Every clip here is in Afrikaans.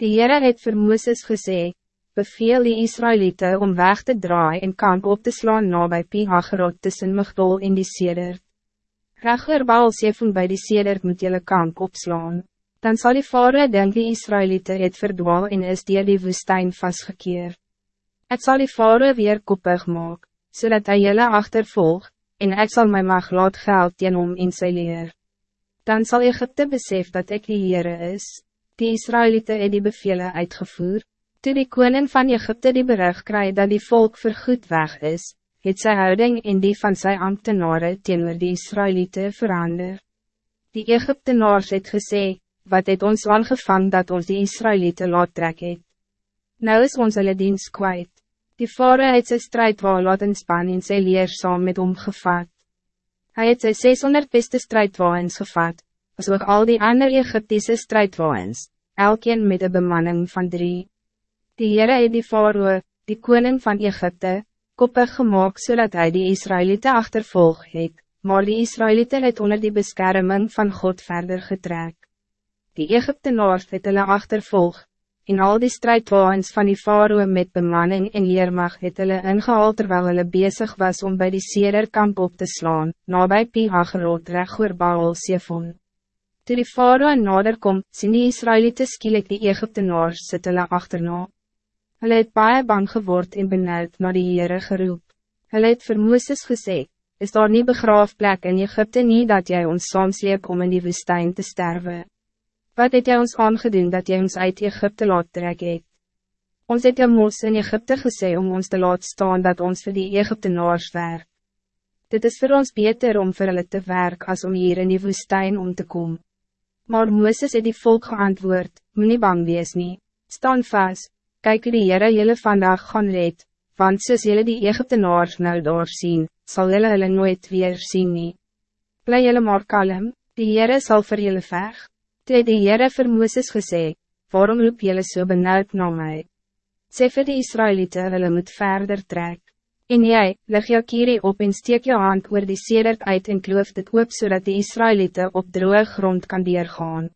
Die Heere het vir Mooses gesê, beveel die Israëlieten om weg te draaien en kamp op te slaan na by Pihagerot tussen Migdol en die Sedert. Rechter Baal Sefon by die Sedert moet jylle kamp opslaan. Dan zal die vader denk die Israëlieten het verdwaal en is dier die woestijn vastgekeerd. Ik zal die vader weer koppig maak, zodat hij jylle achtervolg, en ik zal my mag laat geld teen om in sy leer. Dan zal Egypte besef dat ik die Heere is, die Israëlieten het die bevelen uitgevoerd. Toe die koning van Egypte die bericht kry dat die volk vergoed weg is, het sy houding in die van sy ambtenaren teenoor die Israëlieten verander. Die Egyptenaars het gesê, wat het ons aangevang dat ons die Israëlieten laat trek het. Nou is ons hulle dienst kwijt. Die vare het sy strijdwaal laat in span en sy leer saam met hom gevat. Hy het sy 600 beste strijdwaans gevat, as ook al die andere Egyptische strijdwaans, elkeen met een bemanning van drie. Die Heere het die Faroe, die koning van Egypte, koppig gemaakt zodat hij die Israëlieten achtervolg het, maar die Israëlieten het onder die bescherming van God verder getrek. Die Egyptenaars het hulle achtervolg, en al die strijdwaans van die faroe met bemanning en leermacht het hulle ingehaal terwijl hulle bezig was om bij die sederkamp op te slaan, nabij Pihagerot recht oor Baal Sefon. Toe die faroe nader kom, sien die Israëlieten skielik die Egyptenaars sit hulle achterna. Hulle het baie bang geword en benauwd na die Heere geroep. Hulle het vir Mooses gesê, is daar nie begraafplek in Egypte nie dat jij ons saamsleep om in die woestijn te sterven? Wat het jy ons aangedoen dat jy ons uit Egypte laat trek het? Ons het jou mos in Egypte gesê om ons te laat staan dat ons voor die Egyptenaars werk. Dit is voor ons beter om voor hulle te werk als om hier in die woestijn om te komen. Maar Mooses het die volk geantwoord, moet nie bang wees nie, staan vast, kyk die Heere jylle vandaag gaan red, want soos jylle die Egyptenaars nou daar sien, sal jylle hulle nooit weer sien nie. Bly jylle maar kalm, die Heere sal vir jylle veg. Toe het die Heere vir Mooses gesê, waarom roep jylle so benauwd na my? Sê vir die Israëlieten, hulle moet verder trek. En jy, lig jou kierie op en steek jou hand oor die sedert uit en kloof dit oop zodat die Israëlieten op droge grond kan deurgaan.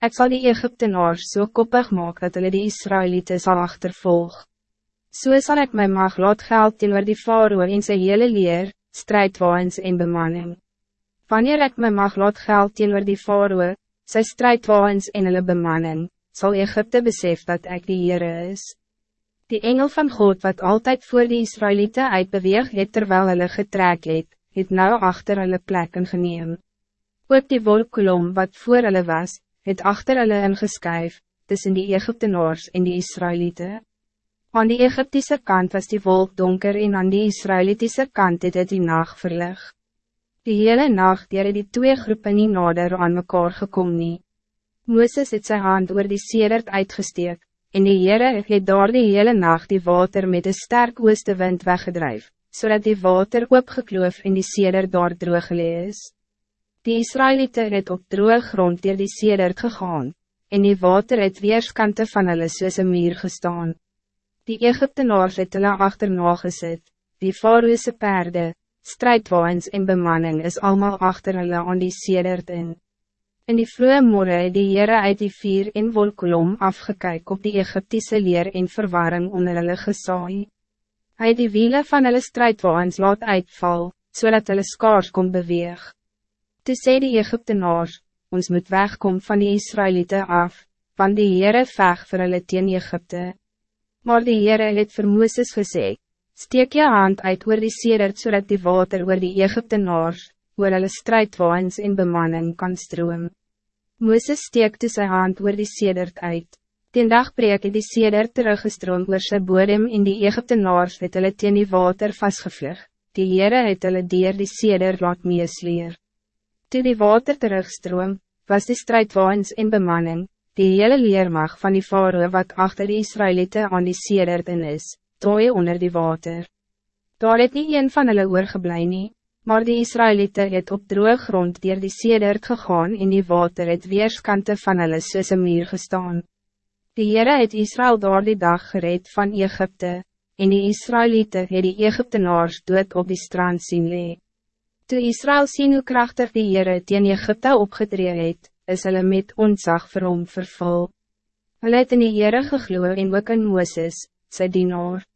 Ik zal die Egyptenaars so koppig maak dat hulle die Israëlieten sal achtervolg. So zal ik mijn mag laat geld teenoor die faroe en sy hele leer, strijdwaans en bemanning. Wanneer ik mijn mag laat geld teenoor die faroe, sy strijdwaans en hulle bemanning, zal Egypte besef dat ik die Heere is. Die engel van God wat altijd voor die Israëlieten uitbeweeg het terwijl hulle getrek het, het nou achter hulle plekken geneem. Ook die wolkolom wat voor hulle was, het achter hulle ingeskuif, tussen die Egyptenaars en die Israëlieten. Aan die Egyptische kant was die wolk donker en aan die Israëlitische kant het het die nacht verlicht. Die hele nacht het die twee groepen nie nader aan mekaar gekom nie. Mooses het sy hand oor die sedert uitgesteek, en die Heere het daar die hele nacht die water met een sterk ooste wind weggedrijf, zodat die water oopgekloof en die sedert daar droog is. Die Israëlieten het op droog grond dier die sedert gegaan, en die water het weerskante van hulle soos een muur gestaan. Die Egyptenaars het hulle achterna gesit, die Faroese perde, strijdwaans en bemanning is allemaal achter hulle aan die sedert in. In die vroege morgen het die Heere uit die vier en wolkolom afgekyk op die Egyptische leer en verwarring onder hulle gesaai. Hy het die wiele van hulle strijdwaans laat uitval, zodat hulle skaars kon beweeg. Toe sê die Egyptenaars, ons moet wegkom van die Israëlieten af, want die Heere veg vir hulle teen Egypte. Maar die Heere het vir Mooses gezegd, Steek je hand uit oor die sedert zodat die water oor die Egyptenaars, oor hulle strijdwaans en bemanning kan stroom. Mooses steek toe sy hand oor die sedert uit. Ten dag breek die sedert teruggestroom oor sy bodem en die Egyptenaars het hulle teen die water vastgevlug. Die Heere het hulle dier die sedert laat meesleer. Toe die water terugstroom, was die strijdwaans en bemanning, die hele leermag van die faroe wat achter die Israëlieten aan die sedert in is, tooi onder die water. Daar het nie een van hulle oorgeblij nie, maar die Israëlieten het op droog grond dier die sedert gegaan en die water het weerskante van hulle soos een muur gestaan. Die Heere het Israël daar die dag gereed van Egypte, en die Israëlieten het die Egyptenaars dood op die strand sien lee. Toe Israël sien hoe krachtig die Heere teen Egypte opgetree het, is hulle met ontzag vir hom vervul. Hulle het in die Heere gegloe en ook in Mooses, sy dienaar.